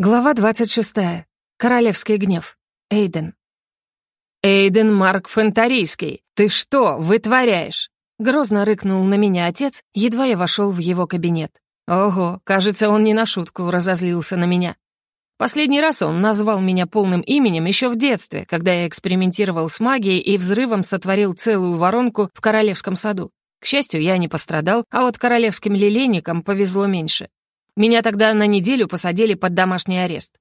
Глава 26. Королевский гнев. Эйден. «Эйден Марк Фонтарийский, ты что вытворяешь?» Грозно рыкнул на меня отец, едва я вошел в его кабинет. Ого, кажется, он не на шутку разозлился на меня. Последний раз он назвал меня полным именем еще в детстве, когда я экспериментировал с магией и взрывом сотворил целую воронку в королевском саду. К счастью, я не пострадал, а вот королевским лилейникам повезло меньше. Меня тогда на неделю посадили под домашний арест.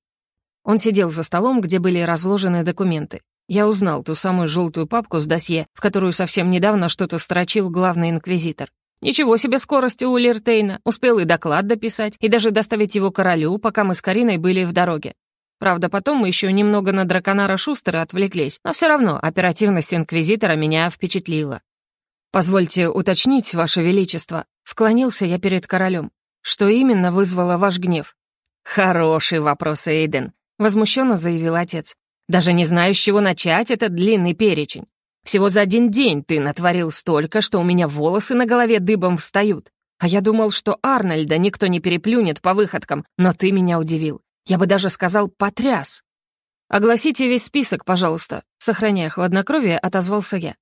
Он сидел за столом, где были разложены документы. Я узнал ту самую желтую папку с досье, в которую совсем недавно что-то строчил главный инквизитор. Ничего себе скорости у Лиртейна. Успел и доклад дописать, и даже доставить его королю, пока мы с Кариной были в дороге. Правда, потом мы еще немного на драконара Шустера отвлеклись, но все равно оперативность инквизитора меня впечатлила. «Позвольте уточнить, Ваше Величество», — склонился я перед королем. Что именно вызвало ваш гнев? Хороший вопрос, Эйден, возмущенно заявил отец. Даже не знаю, с чего начать этот длинный перечень. Всего за один день ты натворил столько, что у меня волосы на голове дыбом встают. А я думал, что Арнольда никто не переплюнет по выходкам, но ты меня удивил. Я бы даже сказал, потряс. «Огласите весь список, пожалуйста», — сохраняя хладнокровие, отозвался я.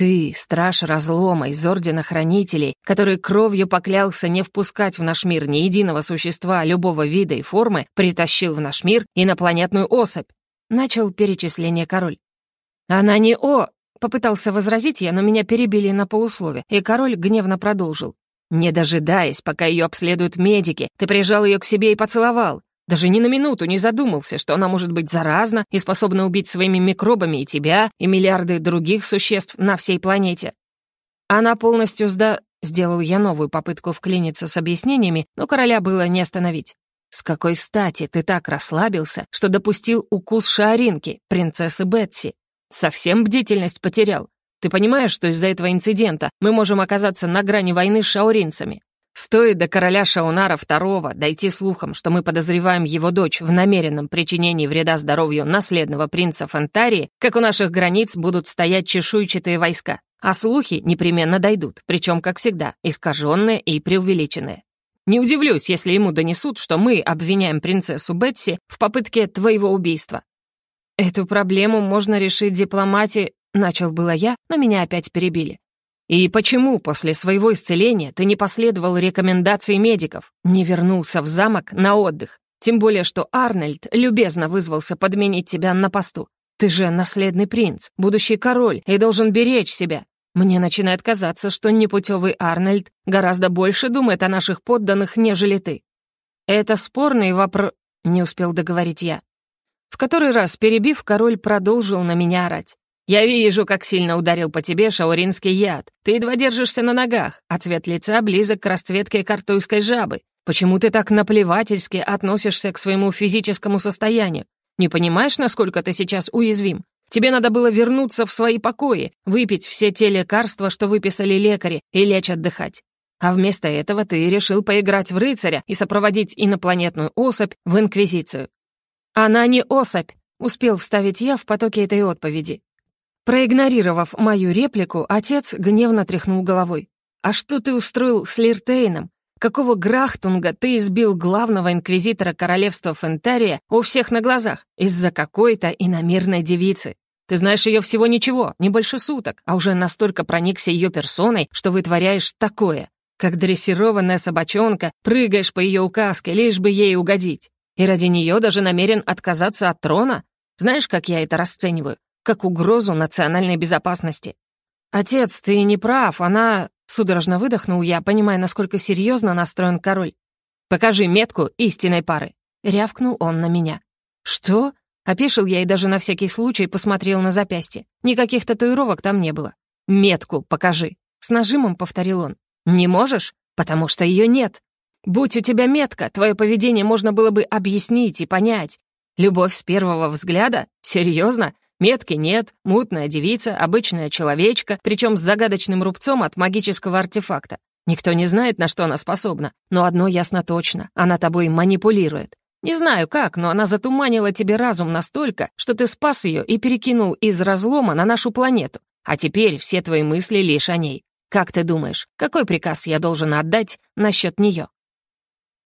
Ты, страж разлома из Ордена Хранителей, который кровью поклялся не впускать в наш мир ни единого существа любого вида и формы, притащил в наш мир инопланетную особь. Начал перечисление король. Она не О... Попытался возразить я, но меня перебили на полуслове, и король гневно продолжил. Не дожидаясь, пока ее обследуют медики, ты прижал ее к себе и поцеловал. Даже ни на минуту не задумался, что она может быть заразна и способна убить своими микробами и тебя, и миллиарды других существ на всей планете. Она полностью сда... Сделал я новую попытку вклиниться с объяснениями, но короля было не остановить. «С какой стати ты так расслабился, что допустил укус шаринки, принцессы Бетси? Совсем бдительность потерял? Ты понимаешь, что из-за этого инцидента мы можем оказаться на грани войны с шауринцами? Стоит до короля Шаунара II дойти слухом, что мы подозреваем его дочь в намеренном причинении вреда здоровью наследного принца Фонтарии, как у наших границ будут стоять чешуйчатые войска. А слухи непременно дойдут, причем, как всегда, искаженные и преувеличенные. Не удивлюсь, если ему донесут, что мы обвиняем принцессу Бетси в попытке твоего убийства. Эту проблему можно решить дипломатией, начал было я, но меня опять перебили. И почему после своего исцеления ты не последовал рекомендации медиков, не вернулся в замок на отдых? Тем более, что Арнольд любезно вызвался подменить тебя на посту. Ты же наследный принц, будущий король и должен беречь себя. Мне начинает казаться, что непутевый Арнольд гораздо больше думает о наших подданных, нежели ты. Это спорный вопрос... Не успел договорить я. В который раз, перебив, король продолжил на меня орать. Я вижу, как сильно ударил по тебе шауринский яд. Ты едва держишься на ногах, а цвет лица близок к расцветке картуйской жабы. Почему ты так наплевательски относишься к своему физическому состоянию? Не понимаешь, насколько ты сейчас уязвим? Тебе надо было вернуться в свои покои, выпить все те лекарства, что выписали лекари, и лечь отдыхать. А вместо этого ты решил поиграть в рыцаря и сопроводить инопланетную особь в Инквизицию. Она не особь, успел вставить я в потоке этой отповеди. Проигнорировав мою реплику, отец гневно тряхнул головой. «А что ты устроил с Лиртейном? Какого грахтунга ты избил главного инквизитора королевства Фентария у всех на глазах из-за какой-то иномерной девицы? Ты знаешь ее всего ничего, не больше суток, а уже настолько проникся ее персоной, что вытворяешь такое. Как дрессированная собачонка, прыгаешь по ее указке, лишь бы ей угодить. И ради нее даже намерен отказаться от трона? Знаешь, как я это расцениваю? Как угрозу национальной безопасности. «Отец, ты не прав, она...» — судорожно выдохнул я, понимая, насколько серьезно настроен король. «Покажи метку истинной пары», — рявкнул он на меня. «Что?» — опешил я и даже на всякий случай посмотрел на запястье. Никаких татуировок там не было. «Метку покажи», — с нажимом повторил он. «Не можешь? Потому что ее нет. Будь у тебя метка, твое поведение можно было бы объяснить и понять. Любовь с первого взгляда? Серьезно? Метки нет, мутная девица, обычная человечка, причем с загадочным рубцом от магического артефакта. Никто не знает, на что она способна, но одно ясно точно — она тобой манипулирует. Не знаю как, но она затуманила тебе разум настолько, что ты спас ее и перекинул из разлома на нашу планету. А теперь все твои мысли лишь о ней. Как ты думаешь, какой приказ я должен отдать насчет нее?